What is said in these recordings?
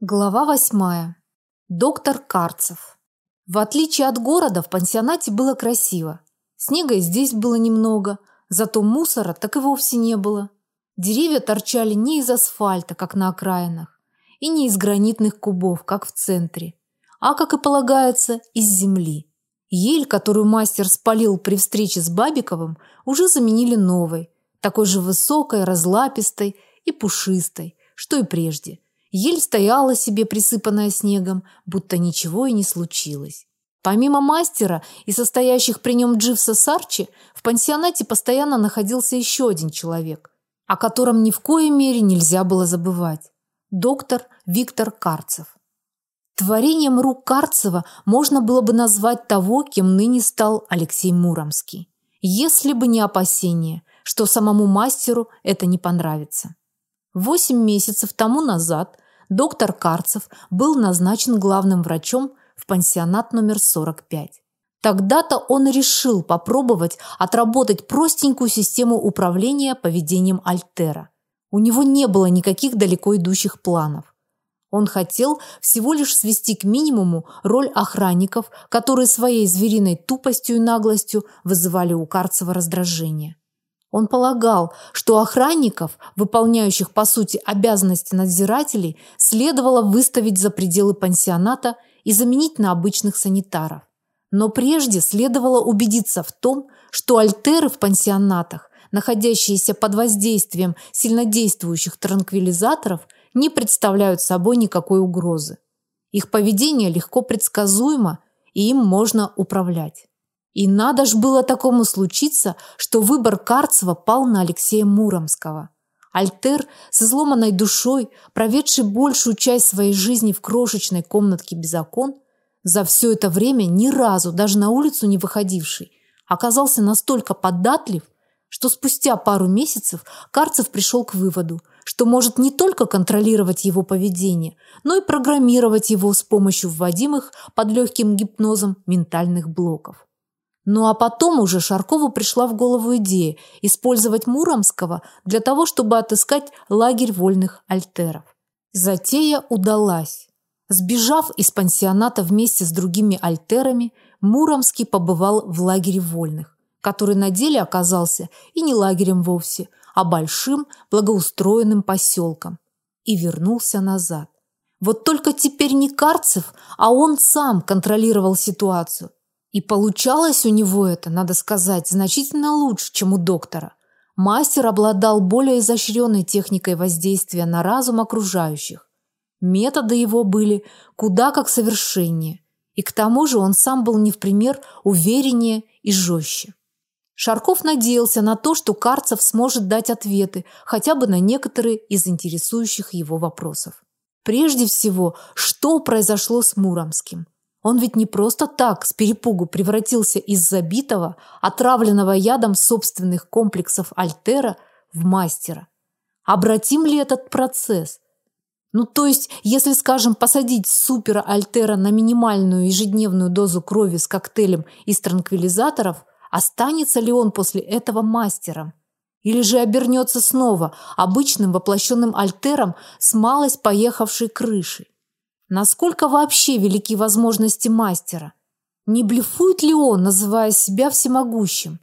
Глава восьмая. Доктор Карцев. В отличие от города, в пансионате было красиво. Снега здесь было немного, зато мусора так и вовсе не было. Деревья торчали не из асфальта, как на окраинах, и не из гранитных кубов, как в центре, а, как и полагается, из земли. Ель, которую мастер спалил при встрече с Бабиковым, уже заменили новой, такой же высокой, разлапистой и пушистой, что и прежде – Ель стояла себе присыпанная снегом, будто ничего и не случилось. Помимо мастера и состоящих при нем Дживса Сарчи, в пансионате постоянно находился еще один человек, о котором ни в коей мере нельзя было забывать – доктор Виктор Карцев. Творением рук Карцева можно было бы назвать того, кем ныне стал Алексей Муромский, если бы не опасение, что самому мастеру это не понравится. Восемь месяцев тому назад доктор Карцев был назначен главным врачом в пансионат номер 45. Тогда-то он решил попробовать отработать простенькую систему управления поведением Альтера. У него не было никаких далеко идущих планов. Он хотел всего лишь свести к минимуму роль охранников, которые своей звериной тупостью и наглостью вызывали у Карцева раздражение. Он полагал, что охранников, выполняющих по сути обязанности надзирателей, следовало выставить за пределы пансионата и заменить на обычных санитаров. Но прежде следовало убедиться в том, что альтеры в пансионатах, находящиеся под воздействием сильнодействующих транквилизаторов, не представляют собой никакой угрозы. Их поведение легко предсказуемо, и им можно управлять. И надо ж было такому случиться, что выбор Карцева пал на Алексея Муромского. Альтер с изломанной душой, проведший большую часть своей жизни в крошечной комнатке без окон, за все это время ни разу даже на улицу не выходивший, оказался настолько податлив, что спустя пару месяцев Карцев пришел к выводу, что может не только контролировать его поведение, но и программировать его с помощью вводимых под легким гипнозом ментальных блоков. Ну а потом уже Шаркову пришла в голову идея использовать Муромского для того, чтобы отыскать лагерь вольных альтеров. Затея удалась. Сбежав из пансионата вместе с другими альтерами, Муромский побывал в лагере вольных, который на деле оказался и не лагерем вовсе, а большим благоустроенным поселком, и вернулся назад. Вот только теперь не Карцев, а он сам контролировал ситуацию. И получалось у него это, надо сказать, значительно лучше, чем у доктора. Мастер обладал более изощренной техникой воздействия на разум окружающих. Методы его были куда как совершеннее. И к тому же он сам был не в пример увереннее и жестче. Шарков надеялся на то, что Карцев сможет дать ответы хотя бы на некоторые из интересующих его вопросов. Прежде всего, что произошло с Муромским? Он ведь не просто так с перепугу превратился из забитого, отравленного ядом собственных комплексов Альтера в мастера. Обратим ли этот процесс? Ну, то есть, если, скажем, посадить супера Альтера на минимальную ежедневную дозу крови с коктейлем из транквилизаторов, останется ли он после этого мастером? Или же обернется снова обычным воплощенным Альтером с малость поехавшей крышей? Насколько вообще велики возможности мастера? Не блефует ли он, называя себя всемогущим?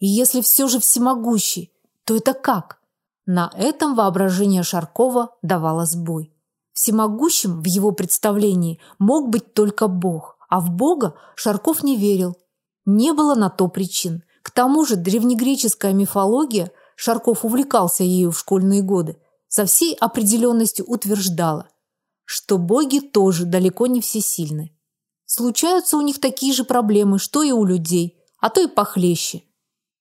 И если все же всемогущий, то это как? На этом воображение Шаркова давало сбой. Всемогущим в его представлении мог быть только Бог, а в Бога Шарков не верил. Не было на то причин. К тому же древнегреческая мифология, Шарков увлекался ею в школьные годы, со всей определенностью утверждала – что боги тоже далеко не всесильны. Случаются у них такие же проблемы, что и у людей, а то и похлеще.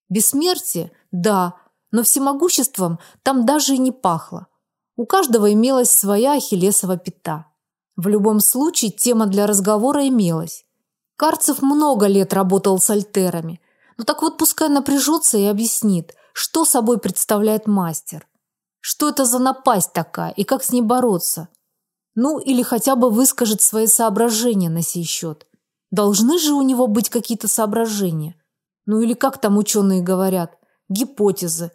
Бессмертие – да, но всемогуществом там даже и не пахло. У каждого имелась своя ахиллесова пята. В любом случае тема для разговора имелась. Карцев много лет работал с альтерами. Ну так вот пускай напряжется и объяснит, что собой представляет мастер. Что это за напасть такая и как с ней бороться? Ну, или хотя бы выскажет свои соображения на сей счет. Должны же у него быть какие-то соображения. Ну или как там ученые говорят, гипотезы.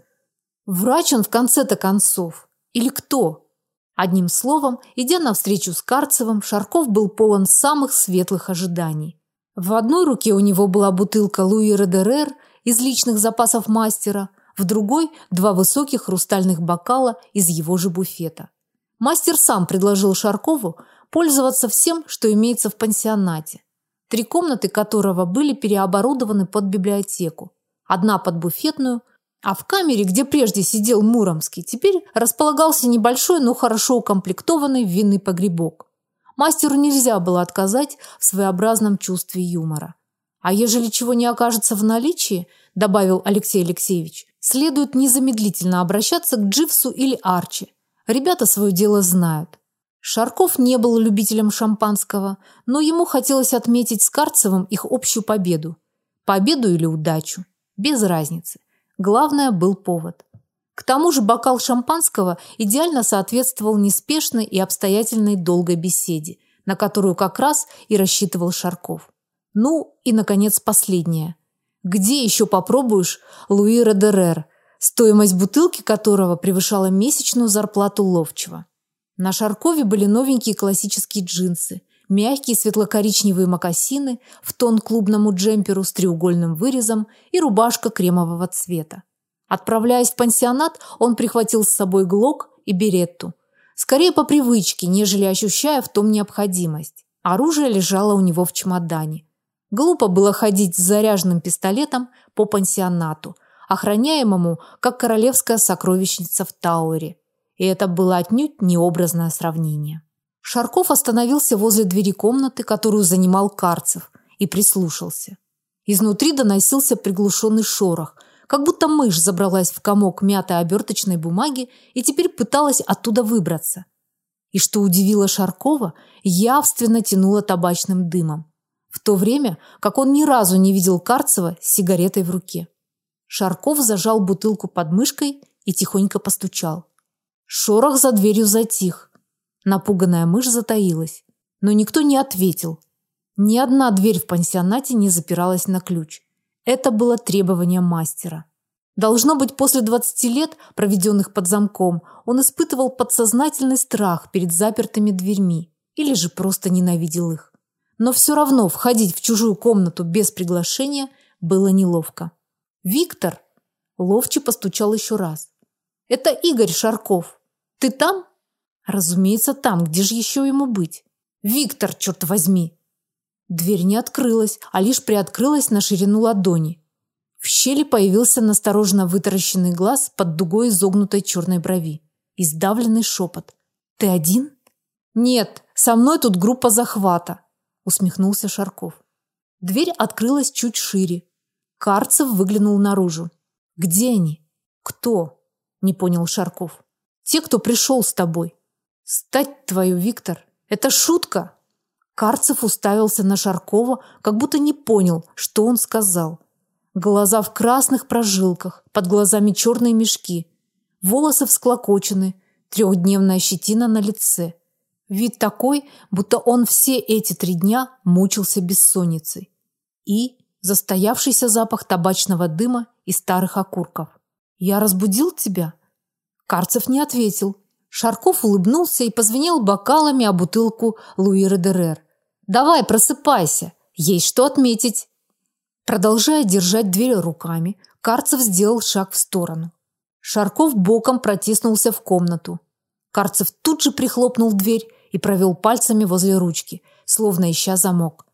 Врач он в конце-то концов. Или кто? Одним словом, идя навстречу с Карцевым, Шарков был полон самых светлых ожиданий. В одной руке у него была бутылка Луи Редерер из личных запасов мастера, в другой – два высоких хрустальных бокала из его же буфета. Мастер сам предложил Шаркову пользоваться всем, что имеется в пансионате, три комнаты которого были переоборудованы под библиотеку, одна под буфетную, а в камере, где прежде сидел Муромский, теперь располагался небольшой, но хорошо укомплектованный винный погребок. Мастеру нельзя было отказать в своеобразном чувстве юмора. А ежели чего не окажется в наличии, добавил Алексей Алексеевич, следует незамедлительно обращаться к Дживсу или Арчи. Ребята свое дело знают. Шарков не был любителем шампанского, но ему хотелось отметить с Карцевым их общую победу. Победу или удачу, без разницы. Главное был повод. К тому же бокал шампанского идеально соответствовал неспешной и обстоятельной долгой беседе, на которую как раз и рассчитывал Шарков. Ну и, наконец, последнее. Где еще попробуешь Луи Редерер, стоимость бутылки которого превышала месячную зарплату ловчего? На Шаркове были новенькие классические джинсы, мягкие светло-коричневые мокасины в тон клубному джемперу с треугольным вырезом и рубашка кремового цвета. Отправляясь в пансионат, он прихватил с собой глок и беретту. Скорее по привычке, нежели ощущая в том необходимость. Оружие лежало у него в чемодане. Глупо было ходить с заряженным пистолетом по пансионату, охраняемому как королевская сокровищница в Тауэре. И это было отнюдь не образное сравнение. Шарков остановился возле двери комнаты, которую занимал Карцев, и прислушался. Изнутри доносился приглушенный шорох, как будто мышь забралась в комок мятой оберточной бумаги и теперь пыталась оттуда выбраться. И что удивило Шаркова, явственно тянуло табачным дымом в то время как он ни разу не видел Карцева с сигаретой в руке. Шарков зажал бутылку под мышкой и тихонько постучал. Шорох за дверью затих. Напуганная мышь затаилась, но никто не ответил. Ни одна дверь в пансионате не запиралась на ключ. Это было требование мастера. Должно быть, после 20 лет, проведенных под замком, он испытывал подсознательный страх перед запертыми дверьми или же просто ненавидел их но все равно входить в чужую комнату без приглашения было неловко. Виктор ловче постучал еще раз. Это Игорь Шарков. Ты там? Разумеется, там. Где же еще ему быть? Виктор, черт возьми. Дверь не открылась, а лишь приоткрылась на ширину ладони. В щели появился настороженно вытаращенный глаз под дугой изогнутой черной брови. И сдавленный шепот. Ты один? Нет, со мной тут группа захвата усмехнулся Шарков. Дверь открылась чуть шире. Карцев выглянул наружу. Где они? Кто? Не понял Шарков. Те, кто пришел с тобой. Стать твою, Виктор, это шутка. Карцев уставился на Шаркова, как будто не понял, что он сказал. Глаза в красных прожилках, под глазами черные мешки, волосы всклокочены, трехдневная щетина на лице. Вид такой, будто он все эти три дня мучился бессонницей. И застоявшийся запах табачного дыма и старых окурков. «Я разбудил тебя?» Карцев не ответил. Шарков улыбнулся и позвенел бокалами о бутылку Луи Редерер. «Давай, просыпайся, есть что отметить». Продолжая держать дверь руками, Карцев сделал шаг в сторону. Шарков боком протиснулся в комнату. Карцев тут же прихлопнул дверь и провел пальцами возле ручки, словно ища замок.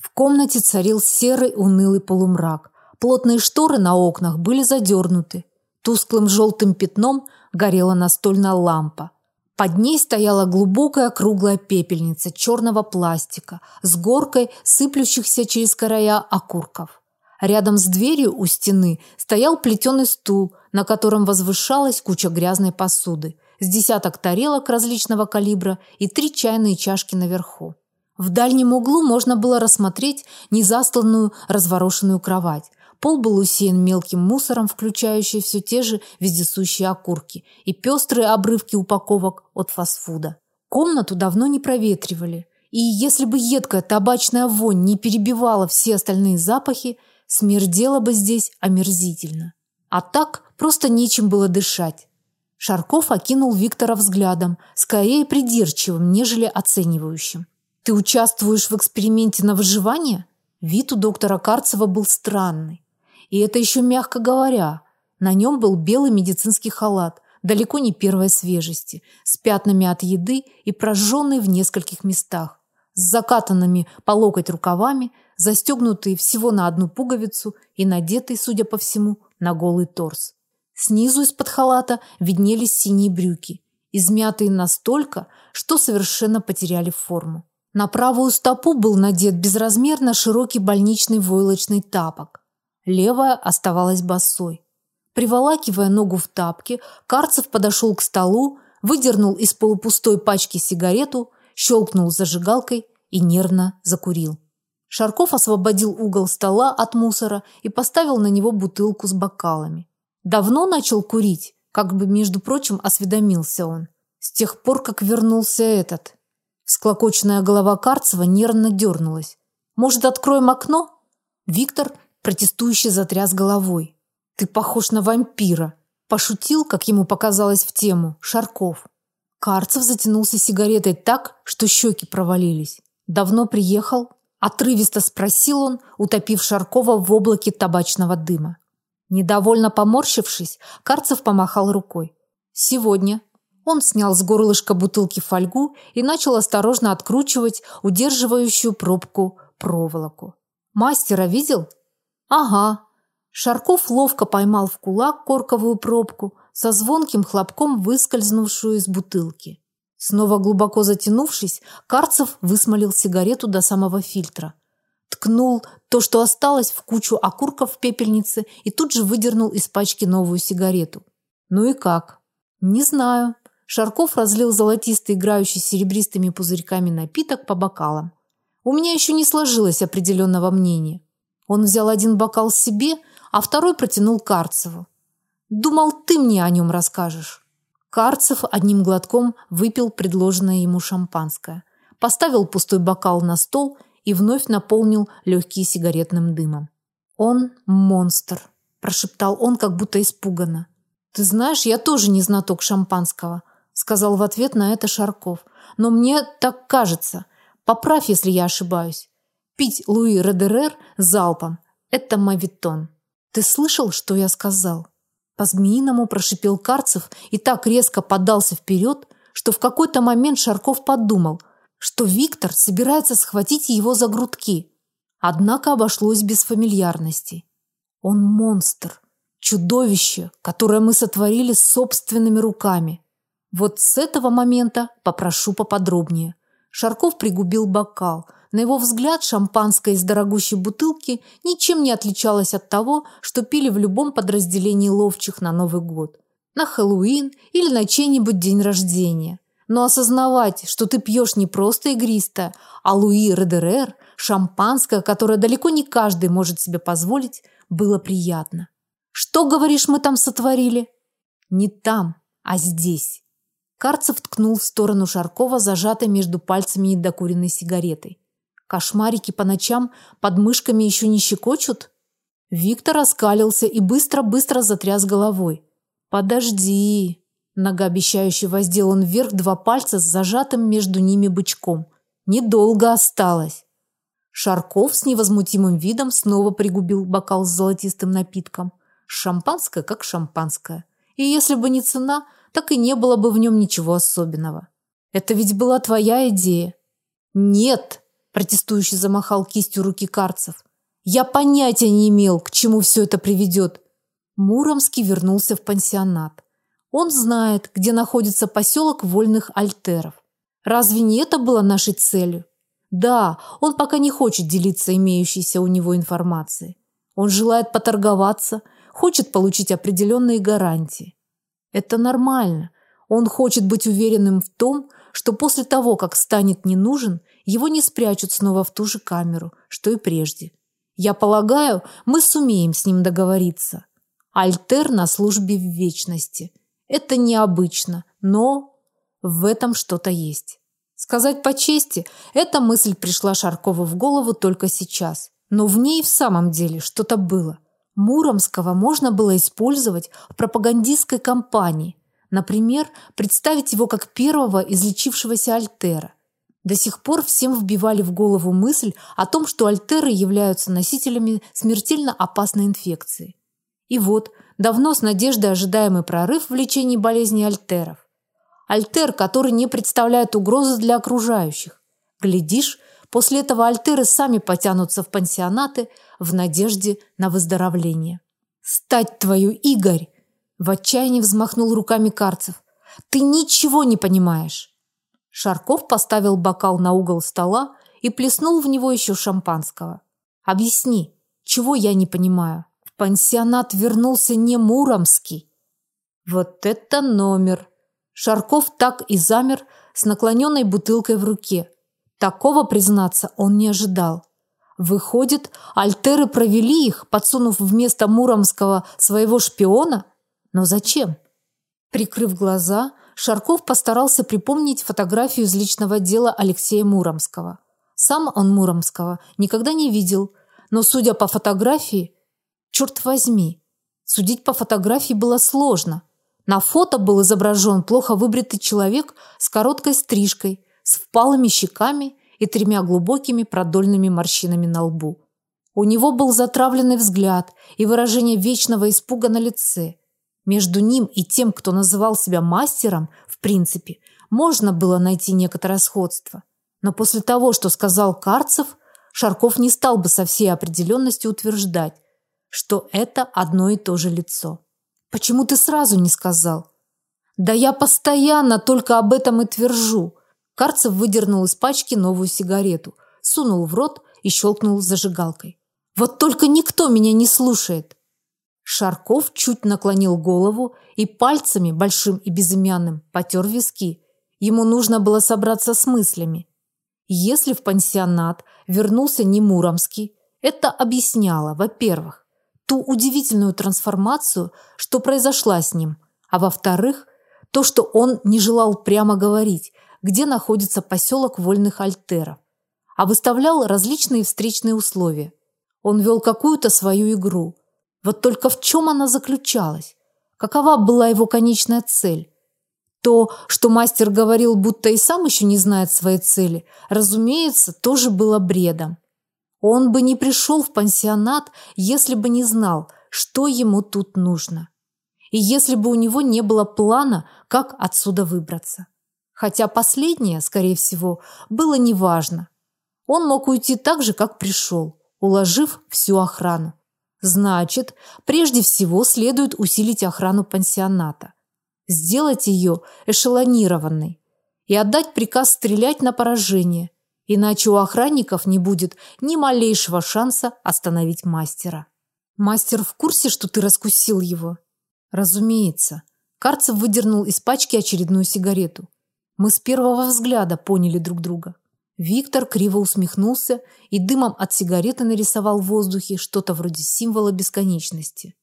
В комнате царил серый унылый полумрак. Плотные шторы на окнах были задернуты. Тусклым желтым пятном горела настольная лампа. Под ней стояла глубокая круглая пепельница черного пластика с горкой сыплющихся через края окурков. Рядом с дверью у стены стоял плетеный стул, на котором возвышалась куча грязной посуды с десяток тарелок различного калибра и три чайные чашки наверху. В дальнем углу можно было рассмотреть незастланную разворошенную кровать. Пол был усеян мелким мусором, включающий все те же вездесущие окурки и пестрые обрывки упаковок от фастфуда. Комнату давно не проветривали, и если бы едкая табачная вонь не перебивала все остальные запахи, смердело бы здесь омерзительно. А так просто нечем было дышать. Шарков окинул Виктора взглядом, скорее придирчивым, нежели оценивающим. Ты участвуешь в эксперименте на выживание? Вид у доктора Карцева был странный. И это еще мягко говоря. На нем был белый медицинский халат, далеко не первой свежести, с пятнами от еды и прожженный в нескольких местах, с закатанными по локоть рукавами, застегнутый всего на одну пуговицу и надетый, судя по всему, на голый торс. Снизу из-под халата виднелись синие брюки, измятые настолько, что совершенно потеряли форму. На правую стопу был надет безразмерно широкий больничный войлочный тапок. Левая оставалась босой. Приволакивая ногу в тапке, Карцев подошел к столу, выдернул из полупустой пачки сигарету, щелкнул зажигалкой и нервно закурил. Шарков освободил угол стола от мусора и поставил на него бутылку с бокалами. Давно начал курить, как бы, между прочим, осведомился он. С тех пор, как вернулся этот. Склокоченная голова Карцева нервно дернулась. Может, откроем окно? Виктор протестующе затряс головой. Ты похож на вампира, пошутил, как ему показалось в тему, Шарков. Карцев затянулся сигаретой так, что щеки провалились. Давно приехал? отрывисто спросил он, утопив Шаркова в облаке табачного дыма. Недовольно поморщившись, Карцев помахал рукой. Сегодня он снял с горлышка бутылки фольгу и начал осторожно откручивать удерживающую пробку проволоку. Мастера видел? Ага. Шарков ловко поймал в кулак корковую пробку, со звонким хлопком выскользнувшую из бутылки. Снова глубоко затянувшись, Карцев высмолил сигарету до самого фильтра. Ткнул то, что осталось, в кучу окурков в пепельнице и тут же выдернул из пачки новую сигарету. Ну и как? Не знаю. Шарков разлил золотистый, играющий серебристыми пузырьками напиток по бокалам. У меня еще не сложилось определенного мнения. Он взял один бокал себе, а второй протянул Карцеву. Думал, ты мне о нем расскажешь. Карцев одним глотком выпил предложенное ему шампанское, поставил пустой бокал на стол и вновь наполнил легкие сигаретным дымом. Он монстр, прошептал он, как будто испуганно. Ты знаешь, я тоже не знаток шампанского, сказал в ответ на это Шарков. Но мне так кажется. Поправь, если я ошибаюсь. Пить Луи Редерер залпом это мавитон. Ты слышал, что я сказал? По-змеиному прошипел Карцев и так резко подался вперед, что в какой-то момент Шарков подумал, что Виктор собирается схватить его за грудки. Однако обошлось без фамильярности. Он монстр, чудовище, которое мы сотворили собственными руками. Вот с этого момента попрошу поподробнее. Шарков пригубил бокал. На его взгляд, шампанское из дорогущей бутылки ничем не отличалось от того, что пили в любом подразделении ловчих на Новый год, на Хэллоуин или на чей-нибудь день рождения. Но осознавать, что ты пьешь не просто игристое, а Луи Редерер, шампанское, которое далеко не каждый может себе позволить, было приятно. Что, говоришь, мы там сотворили? Не там, а здесь. Карцев ткнул в сторону Шаркова, зажатой между пальцами недокуренной сигаретой. Кошмарики по ночам под мышками еще не щекочут? Виктор оскалился и быстро-быстро затряс головой. Подожди. Многообещающе воздел он вверх два пальца с зажатым между ними бычком. Недолго осталось. Шарков с невозмутимым видом снова пригубил бокал с золотистым напитком. Шампанское как шампанское. И если бы не цена, так и не было бы в нем ничего особенного. Это ведь была твоя идея. Нет, протестующий замахал кистью руки Карцев. Я понятия не имел, к чему все это приведет. Муромский вернулся в пансионат. Он знает, где находится поселок вольных альтеров. Разве не это было нашей целью? Да, он пока не хочет делиться имеющейся у него информацией. Он желает поторговаться, хочет получить определенные гарантии. Это нормально. Он хочет быть уверенным в том, что после того, как станет не нужен, его не спрячут снова в ту же камеру, что и прежде. Я полагаю, мы сумеем с ним договориться. Альтер на службе в вечности. Это необычно, но в этом что-то есть. Сказать по чести, эта мысль пришла Шаркову в голову только сейчас. Но в ней в самом деле что-то было – Муромского можно было использовать в пропагандистской кампании. Например, представить его как первого излечившегося альтера. До сих пор всем вбивали в голову мысль о том, что альтеры являются носителями смертельно опасной инфекции. И вот, давно с надеждой ожидаемый прорыв в лечении болезни альтеров. Альтер, который не представляет угрозы для окружающих. Глядишь, после этого альтеры сами потянутся в пансионаты в надежде на выздоровление. «Стать твою, Игорь!» В отчаянии взмахнул руками Карцев. «Ты ничего не понимаешь!» Шарков поставил бокал на угол стола и плеснул в него еще шампанского. Объясни, чего я не понимаю? В пансионат вернулся не Муромский. Вот это номер. Шарков так и замер с наклоненной бутылкой в руке. Такого, признаться, он не ожидал. Выходит, альтеры провели их, подсунув вместо Муромского своего шпиона? Но зачем? Прикрыв глаза, Шарков постарался припомнить фотографию из личного дела Алексея Муромского. Сам он Муромского никогда не видел, но судя по фотографии, черт возьми, судить по фотографии было сложно. На фото был изображен плохо выбритый человек с короткой стрижкой, с впалыми щеками и тремя глубокими продольными морщинами на лбу. У него был затравленный взгляд и выражение вечного испуга на лице. Между ним и тем, кто называл себя мастером, в принципе, можно было найти некоторое сходство. Но после того, что сказал Карцев, Шарков не стал бы со всей определенностью утверждать, что это одно и то же лицо. Почему ты сразу не сказал? Да я постоянно только об этом и твержу. Карцев выдернул из пачки новую сигарету, сунул в рот и щелкнул зажигалкой. Вот только никто меня не слушает. Шарков чуть наклонил голову и пальцами, большим и безымянным, потер виски. Ему нужно было собраться с мыслями. Если в пансионат вернулся не Муромский, это объясняло, во-первых, ту удивительную трансформацию, что произошла с ним, а во-вторых, то, что он не желал прямо говорить, где находится поселок вольных альтеров, а выставлял различные встречные условия. Он вел какую-то свою игру – вот только в чем она заключалась? Какова была его конечная цель? То, что мастер говорил, будто и сам еще не знает своей цели, разумеется, тоже было бредом. Он бы не пришел в пансионат, если бы не знал, что ему тут нужно. И если бы у него не было плана, как отсюда выбраться. Хотя последнее, скорее всего, было неважно. Он мог уйти так же, как пришел, уложив всю охрану. Значит, прежде всего следует усилить охрану пансионата, сделать ее эшелонированной и отдать приказ стрелять на поражение, иначе у охранников не будет ни малейшего шанса остановить мастера. Мастер в курсе, что ты раскусил его? Разумеется. Карцев выдернул из пачки очередную сигарету. Мы с первого взгляда поняли друг друга. Виктор криво усмехнулся и дымом от сигареты нарисовал в воздухе что-то вроде символа бесконечности.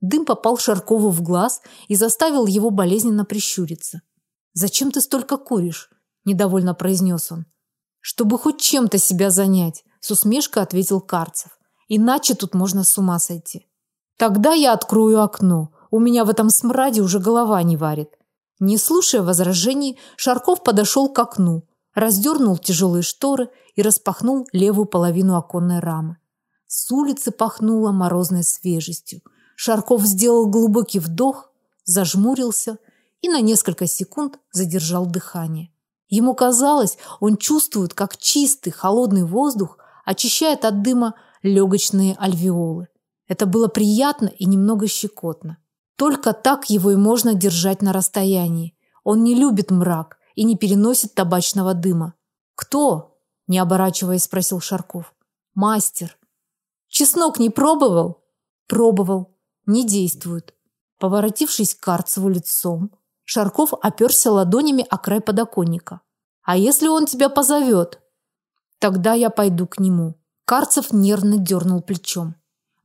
Дым попал Шаркову в глаз и заставил его болезненно прищуриться. «Зачем ты столько куришь?» – недовольно произнес он. «Чтобы хоть чем-то себя занять», – с усмешкой ответил Карцев. «Иначе тут можно с ума сойти». «Тогда я открою окно. У меня в этом смраде уже голова не варит». Не слушая возражений, Шарков подошел к окну, раздернул тяжелые шторы и распахнул левую половину оконной рамы. С улицы пахнуло морозной свежестью. Шарков сделал глубокий вдох, зажмурился и на несколько секунд задержал дыхание. Ему казалось, он чувствует, как чистый холодный воздух очищает от дыма легочные альвеолы. Это было приятно и немного щекотно. Только так его и можно держать на расстоянии. Он не любит мрак, и не переносит табачного дыма. Кто? не оборачиваясь, спросил Шарков. Мастер. Чеснок не пробовал? Пробовал. Не действует. Поворотившись к Карцеву лицом, Шарков оперся ладонями о край подоконника. А если он тебя позовет? Тогда я пойду к нему. Карцев нервно дернул плечом.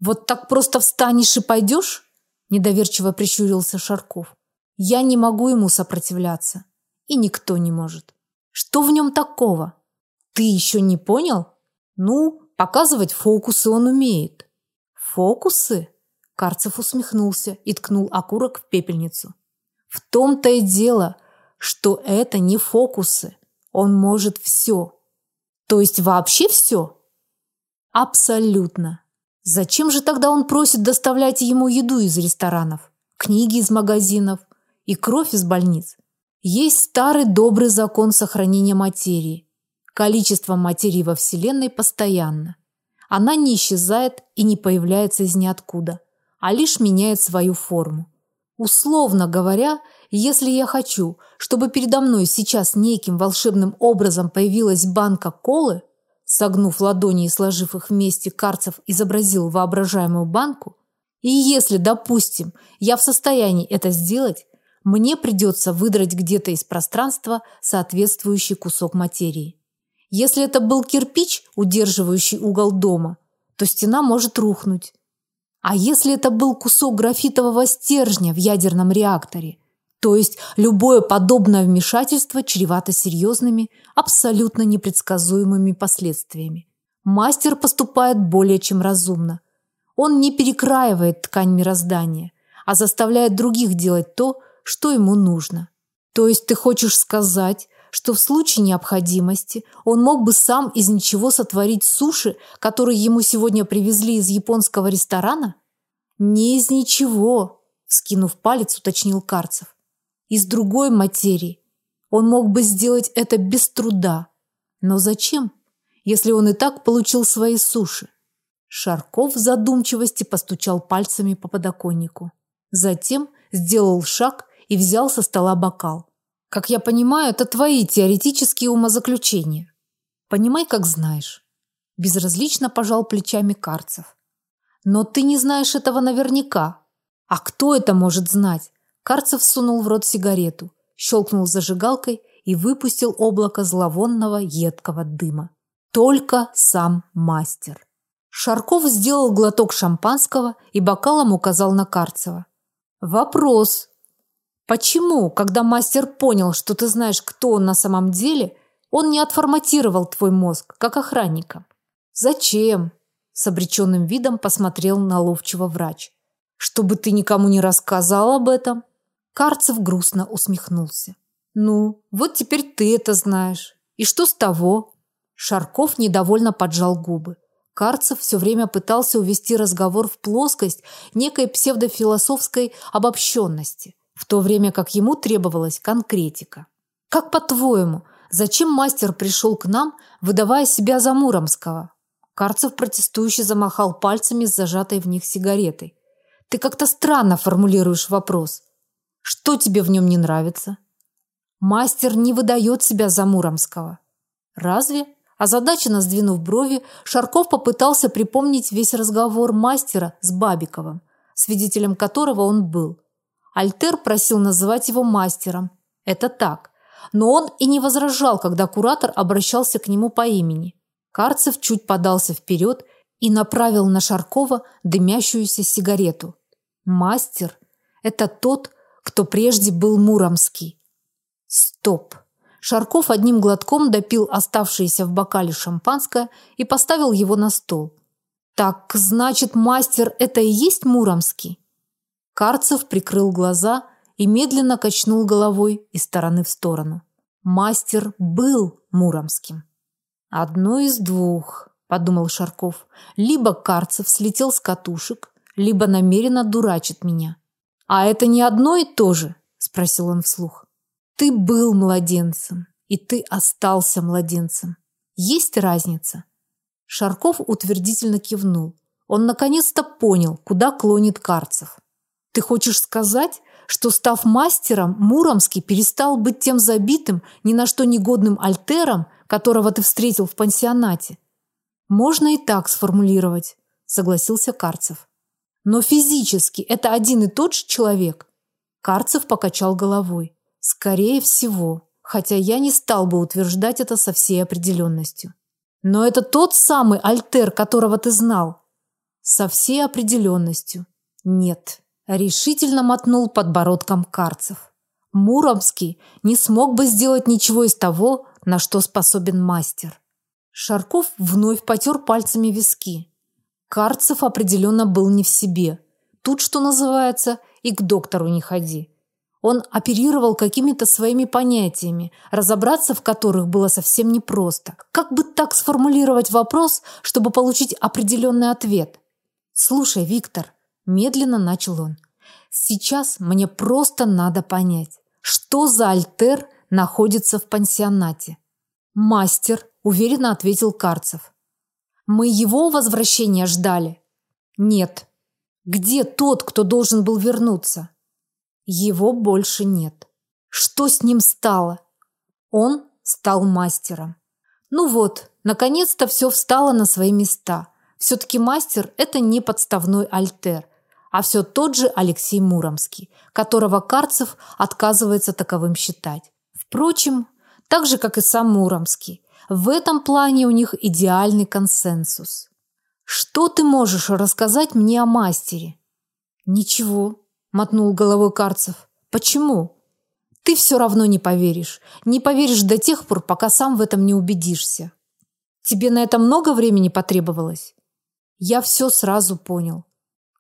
Вот так просто встанешь и пойдешь? Недоверчиво прищурился Шарков. Я не могу ему сопротивляться и никто не может. Что в нем такого? Ты еще не понял? Ну, показывать фокусы он умеет. Фокусы? Карцев усмехнулся и ткнул окурок в пепельницу. В том-то и дело, что это не фокусы. Он может все. То есть вообще все? Абсолютно. Зачем же тогда он просит доставлять ему еду из ресторанов, книги из магазинов и кровь из больниц? Есть старый добрый закон сохранения материи. Количество материи во Вселенной постоянно. Она не исчезает и не появляется из ниоткуда, а лишь меняет свою форму. Условно говоря, если я хочу, чтобы передо мной сейчас неким волшебным образом появилась банка колы, согнув ладони и сложив их вместе, Карцев изобразил воображаемую банку, и если, допустим, я в состоянии это сделать, мне придется выдрать где-то из пространства соответствующий кусок материи. Если это был кирпич, удерживающий угол дома, то стена может рухнуть. А если это был кусок графитового стержня в ядерном реакторе, то есть любое подобное вмешательство чревато серьезными, абсолютно непредсказуемыми последствиями. Мастер поступает более чем разумно. Он не перекраивает ткань мироздания, а заставляет других делать то, что ему нужно. То есть ты хочешь сказать, что в случае необходимости он мог бы сам из ничего сотворить суши, которые ему сегодня привезли из японского ресторана? Не из ничего, скинув палец, уточнил Карцев. Из другой материи. Он мог бы сделать это без труда. Но зачем, если он и так получил свои суши? Шарков в задумчивости постучал пальцами по подоконнику. Затем сделал шаг и взял со стола бокал. Как я понимаю, это твои теоретические умозаключения. Понимай, как знаешь. Безразлично пожал плечами Карцев. Но ты не знаешь этого наверняка. А кто это может знать? Карцев сунул в рот сигарету, щелкнул зажигалкой и выпустил облако зловонного едкого дыма. Только сам мастер. Шарков сделал глоток шампанского и бокалом указал на Карцева. Вопрос, Почему, когда мастер понял, что ты знаешь, кто он на самом деле, он не отформатировал твой мозг, как охранника? Зачем? С обреченным видом посмотрел на ловчего врач. Чтобы ты никому не рассказал об этом? Карцев грустно усмехнулся. Ну, вот теперь ты это знаешь. И что с того? Шарков недовольно поджал губы. Карцев все время пытался увести разговор в плоскость некой псевдофилософской обобщенности – в то время как ему требовалась конкретика. Как по-твоему, зачем мастер пришел к нам, выдавая себя за Муромского? Карцев протестующе замахал пальцами с зажатой в них сигаретой. Ты как-то странно формулируешь вопрос. Что тебе в нем не нравится? Мастер не выдает себя за Муромского. Разве? Озадаченно сдвинув брови, Шарков попытался припомнить весь разговор мастера с Бабиковым, свидетелем которого он был. Альтер просил называть его мастером. Это так. Но он и не возражал, когда куратор обращался к нему по имени. Карцев чуть подался вперед и направил на Шаркова дымящуюся сигарету. Мастер – это тот, кто прежде был Муромский. Стоп. Шарков одним глотком допил оставшееся в бокале шампанское и поставил его на стол. Так, значит, мастер – это и есть Муромский? Карцев прикрыл глаза и медленно качнул головой из стороны в сторону. Мастер был муромским. Одно из двух, подумал Шарков. Либо Карцев слетел с катушек, либо намеренно дурачит меня. А это не одно и то же, спросил он вслух. Ты был младенцем, и ты остался младенцем. Есть разница? Шарков утвердительно кивнул. Он наконец-то понял, куда клонит Карцев. Ты хочешь сказать, что став мастером, Муромский перестал быть тем забитым, ни на что негодным альтером, которого ты встретил в пансионате? Можно и так сформулировать, согласился Карцев. Но физически это один и тот же человек. Карцев покачал головой. Скорее всего, хотя я не стал бы утверждать это со всей определенностью. Но это тот самый альтер, которого ты знал. Со всей определенностью. Нет решительно мотнул подбородком Карцев. Муромский не смог бы сделать ничего из того, на что способен мастер. Шарков вновь потер пальцами виски. Карцев определенно был не в себе. Тут, что называется, и к доктору не ходи. Он оперировал какими-то своими понятиями, разобраться в которых было совсем непросто. Как бы так сформулировать вопрос, чтобы получить определенный ответ? «Слушай, Виктор», – медленно начал он, – «сейчас мне просто надо понять, что за альтер находится в пансионате?» «Мастер», – уверенно ответил Карцев. «Мы его возвращения ждали?» «Нет». «Где тот, кто должен был вернуться?» Его больше нет. Что с ним стало? Он стал мастером. Ну вот, наконец-то все встало на свои места. Все-таки мастер – это не подставной альтер, а все тот же Алексей Муромский, которого Карцев отказывается таковым считать. Впрочем, так же, как и сам Муромский, в этом плане у них идеальный консенсус. Что ты можешь рассказать мне о мастере? Ничего, мотнул головой Карцев. Почему? Ты все равно не поверишь. Не поверишь до тех пор, пока сам в этом не убедишься. Тебе на это много времени потребовалось? Я все сразу понял.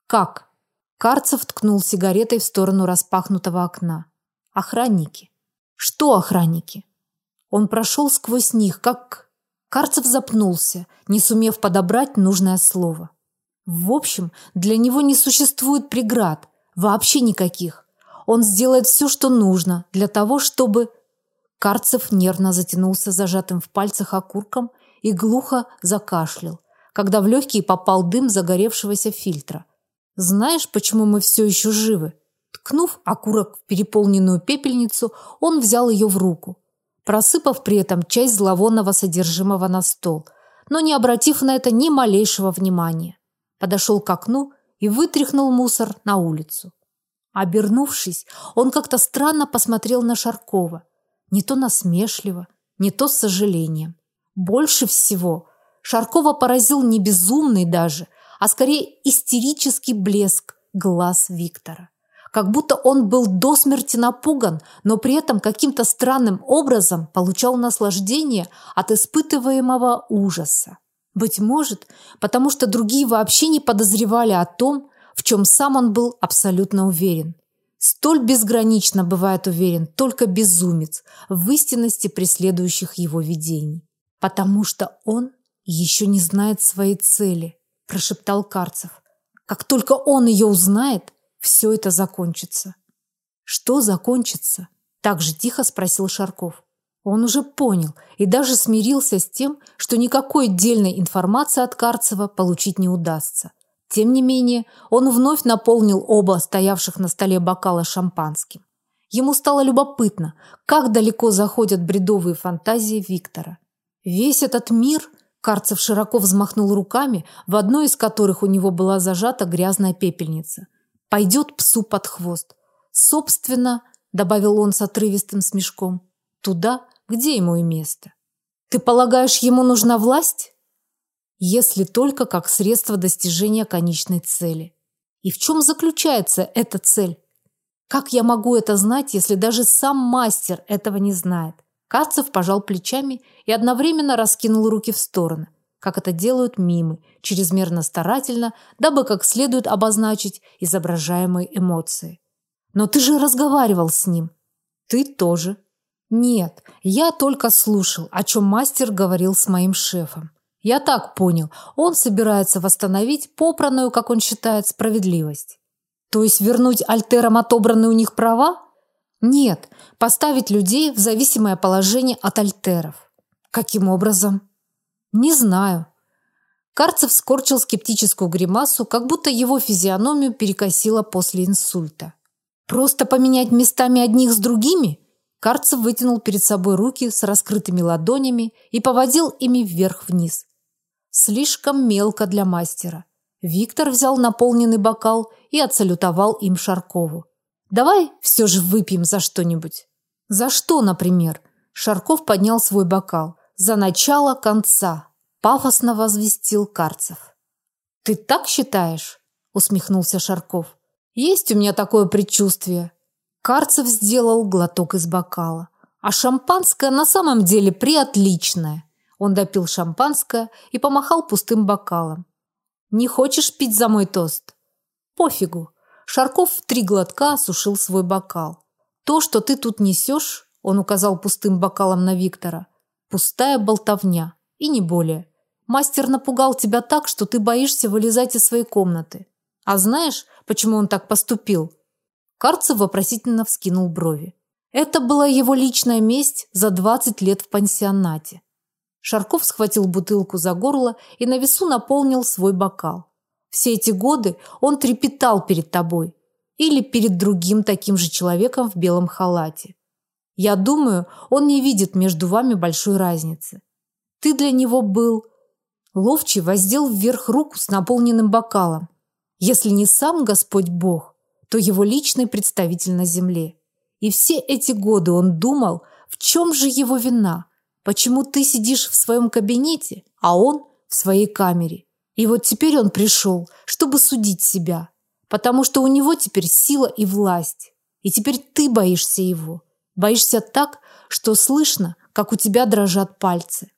Как? Карцев ткнул сигаретой в сторону распахнутого окна. Охранники. Что охранники? Он прошел сквозь них, как Карцев запнулся, не сумев подобрать нужное слово. В общем, для него не существует преград, Вообще никаких. Он сделает все, что нужно для того, чтобы... Карцев нервно затянулся зажатым в пальцах окурком и глухо закашлял, когда в легкие попал дым загоревшегося фильтра. «Знаешь, почему мы все еще живы?» Ткнув окурок в переполненную пепельницу, он взял ее в руку, просыпав при этом часть зловонного содержимого на стол, но не обратив на это ни малейшего внимания. Подошел к окну и вытряхнул мусор на улицу. Обернувшись, он как-то странно посмотрел на Шаркова, не то насмешливо, не то с сожалением. Больше всего Шаркова поразил не безумный даже, а скорее истерический блеск глаз Виктора. Как будто он был до смерти напуган, но при этом каким-то странным образом получал наслаждение от испытываемого ужаса. Быть может, потому что другие вообще не подозревали о том, в чем сам он был абсолютно уверен. Столь безгранично бывает уверен только безумец в истинности преследующих его видений. Потому что он еще не знает своей цели, прошептал Карцев. Как только он ее узнает, все это закончится. Что закончится? Так же тихо спросил Шарков. Он уже понял и даже смирился с тем, что никакой отдельной информации от Карцева получить не удастся. Тем не менее, он вновь наполнил оба стоявших на столе бокала шампанским. Ему стало любопытно, как далеко заходят бредовые фантазии Виктора. Весь этот мир, Карцев широко взмахнул руками, в одной из которых у него была зажата грязная пепельница, пойдет псу под хвост. Собственно, добавил он с отрывистым смешком, туда, где ему и место? Ты полагаешь, ему нужна власть? Если только как средство достижения конечной цели. И в чем заключается эта цель? Как я могу это знать, если даже сам мастер этого не знает? Кацев пожал плечами и одновременно раскинул руки в стороны, как это делают мимы, чрезмерно старательно, дабы как следует обозначить изображаемые эмоции. Но ты же разговаривал с ним. Ты тоже. Нет, я только слушал, о чем мастер говорил с моим шефом. Я так понял, он собирается восстановить попранную, как он считает, справедливость. То есть вернуть альтерам отобранные у них права? Нет, поставить людей в зависимое положение от альтеров. Каким образом? Не знаю. Карцев скорчил скептическую гримасу, как будто его физиономию перекосило после инсульта. Просто поменять местами одних с другими – Карцев вытянул перед собой руки с раскрытыми ладонями и поводил ими вверх-вниз. Слишком мелко для мастера. Виктор взял наполненный бокал и отсалютовал им Шаркову. Давай все же выпьем за что-нибудь. За что, например? Шарков поднял свой бокал. За начало конца, пафосно возвестил Карцев. Ты так считаешь? усмехнулся Шарков. Есть у меня такое предчувствие. Карцев сделал глоток из бокала. А шампанское на самом деле приотличное. Он допил шампанское и помахал пустым бокалом. Не хочешь пить за мой тост? Пофигу. Шарков в три глотка осушил свой бокал. То, что ты тут несешь, он указал пустым бокалом на Виктора, пустая болтовня и не более. Мастер напугал тебя так, что ты боишься вылезать из своей комнаты. А знаешь, почему он так поступил? Карцев вопросительно вскинул брови. Это была его личная месть за 20 лет в пансионате. Шарков схватил бутылку за горло и на весу наполнил свой бокал. Все эти годы он трепетал перед тобой или перед другим таким же человеком в белом халате. Я думаю, он не видит между вами большой разницы. Ты для него был Ловчий воздел вверх руку с наполненным бокалом. Если не сам Господь Бог, то его личный представитель на земле. И все эти годы он думал, в чем же его вина? Почему ты сидишь в своем кабинете, а он в своей камере? И вот теперь он пришел, чтобы судить себя, потому что у него теперь сила и власть. И теперь ты боишься его. Боишься так, что слышно, как у тебя дрожат пальцы.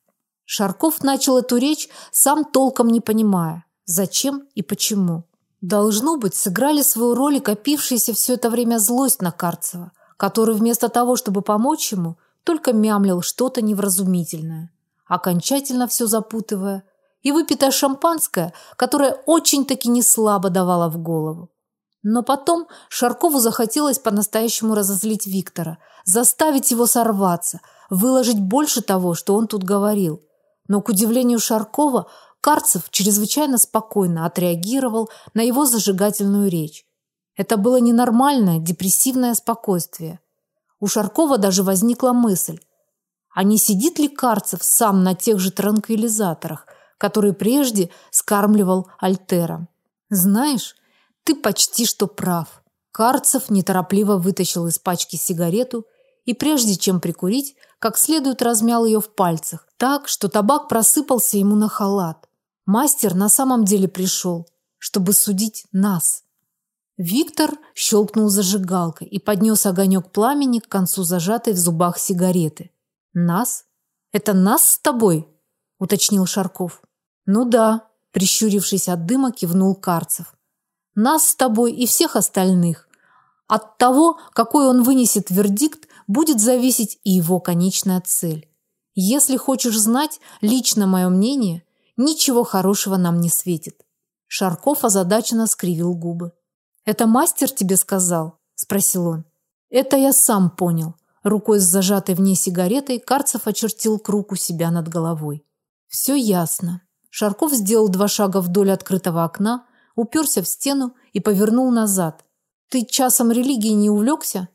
Шарков начал эту речь, сам толком не понимая, зачем и почему. Должно быть, сыграли свою роль и копившаяся все это время злость на Карцева, который вместо того, чтобы помочь ему, только мямлил что-то невразумительное, окончательно все запутывая, и выпитое шампанское, которое очень-таки не слабо давало в голову. Но потом Шаркову захотелось по-настоящему разозлить Виктора, заставить его сорваться, выложить больше того, что он тут говорил, но, к удивлению Шаркова, Карцев чрезвычайно спокойно отреагировал на его зажигательную речь. Это было ненормальное, депрессивное спокойствие. У Шаркова даже возникла мысль, а не сидит ли Карцев сам на тех же транквилизаторах, которые прежде скармливал Альтером? Знаешь, ты почти что прав. Карцев неторопливо вытащил из пачки сигарету и прежде чем прикурить, как следует размял ее в пальцах, так, что табак просыпался ему на халат. Мастер на самом деле пришел, чтобы судить нас. Виктор щелкнул зажигалкой и поднес огонек пламени к концу зажатой в зубах сигареты. Нас? Это нас с тобой? уточнил Шарков. Ну да, прищурившись от дыма, кивнул Карцев. Нас с тобой и всех остальных. От того, какой он вынесет вердикт, будет зависеть и его конечная цель. Если хочешь знать лично мое мнение, ничего хорошего нам не светит. Шарков озадаченно скривил губы. Это мастер тебе сказал? спросил он. Это я сам понял. Рукой с зажатой в ней сигаретой Карцев очертил круг у себя над головой. Все ясно. Шарков сделал два шага вдоль открытого окна, уперся в стену и повернул назад, ты часом религией не увлекся?»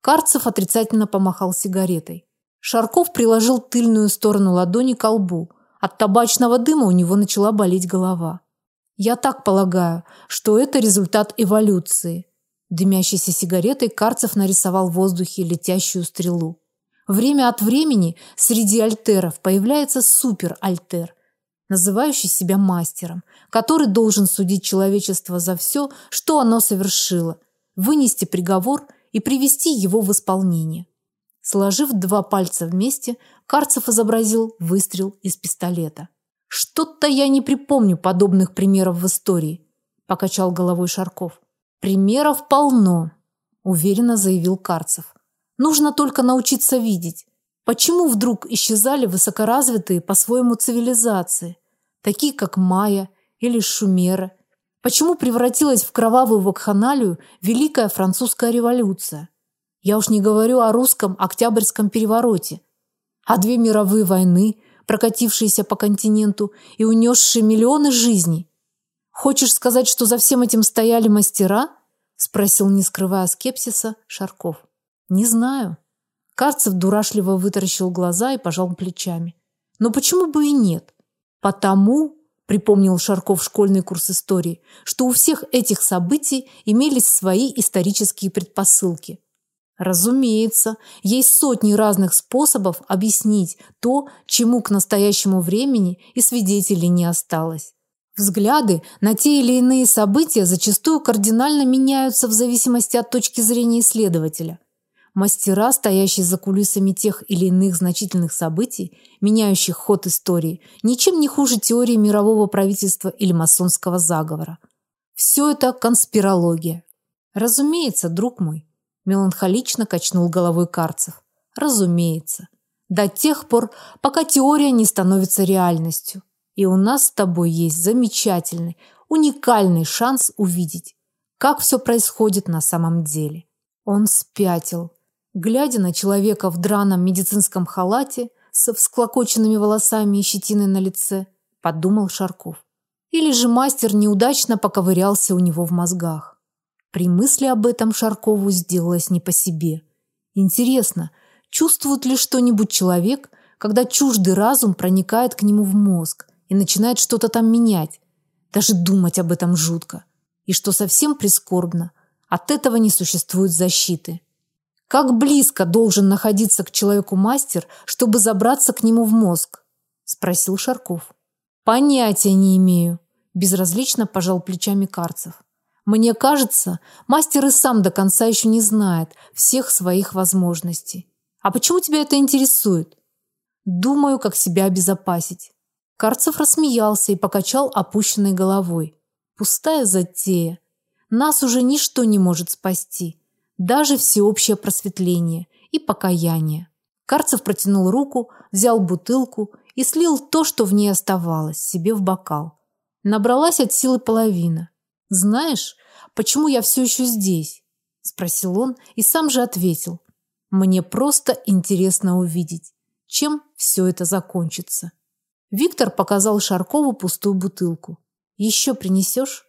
Карцев отрицательно помахал сигаретой. Шарков приложил тыльную сторону ладони к лбу. От табачного дыма у него начала болеть голова. Я так полагаю, что это результат эволюции. Дымящейся сигаретой Карцев нарисовал в воздухе летящую стрелу. Время от времени среди альтеров появляется суперальтер, называющий себя мастером, который должен судить человечество за все, что оно совершило, вынести приговор и привести его в исполнение. Сложив два пальца вместе, Карцев изобразил выстрел из пистолета. Что-то я не припомню подобных примеров в истории, покачал головой Шарков. Примеров полно, уверенно заявил Карцев. Нужно только научиться видеть. Почему вдруг исчезали высокоразвитые по-своему цивилизации, такие как майя или шумеры? Почему превратилась в кровавую вакханалию Великая Французская революция? Я уж не говорю о русском Октябрьском перевороте. А две мировые войны, прокатившиеся по континенту и унесшие миллионы жизней. Хочешь сказать, что за всем этим стояли мастера? спросил, не скрывая скепсиса, Шарков. Не знаю. Карцев дурашливо вытаращил глаза и пожал плечами. Но почему бы и нет? Потому, припомнил Шарков школьный курс истории, что у всех этих событий имелись свои исторические предпосылки. Разумеется, есть сотни разных способов объяснить то, чему к настоящему времени и свидетелей не осталось. Взгляды на те или иные события зачастую кардинально меняются в зависимости от точки зрения исследователя. Мастера, стоящие за кулисами тех или иных значительных событий, меняющих ход истории, ничем не хуже теории мирового правительства или масонского заговора. Все это конспирология. Разумеется, друг мой. Меланхолично качнул головой Карцев. Разумеется. До тех пор, пока теория не становится реальностью. И у нас с тобой есть замечательный, уникальный шанс увидеть, как все происходит на самом деле. Он спятил. Глядя на человека в драном медицинском халате со всклокоченными волосами и щетиной на лице, подумал Шарков. Или же мастер неудачно поковырялся у него в мозгах. При мысли об этом Шаркову сделалось не по себе. Интересно, чувствует ли что-нибудь человек, когда чуждый разум проникает к нему в мозг и начинает что-то там менять? Даже думать об этом жутко. И что совсем прискорбно, от этого не существует защиты. Как близко должен находиться к человеку мастер, чтобы забраться к нему в мозг? спросил Шарков. Понятия не имею, безразлично пожал плечами Карцев. Мне кажется, мастер и сам до конца еще не знает всех своих возможностей. А почему тебя это интересует? Думаю, как себя обезопасить. Карцев рассмеялся и покачал опущенной головой. Пустая затея. Нас уже ничто не может спасти, даже всеобщее просветление и покаяние. Карцев протянул руку, взял бутылку и слил то, что в ней оставалось, себе в бокал. Набралась от силы половина. Знаешь, почему я все еще здесь? спросил он и сам же ответил: Мне просто интересно увидеть, чем все это закончится. Виктор показал Шаркову пустую бутылку. Еще принесешь?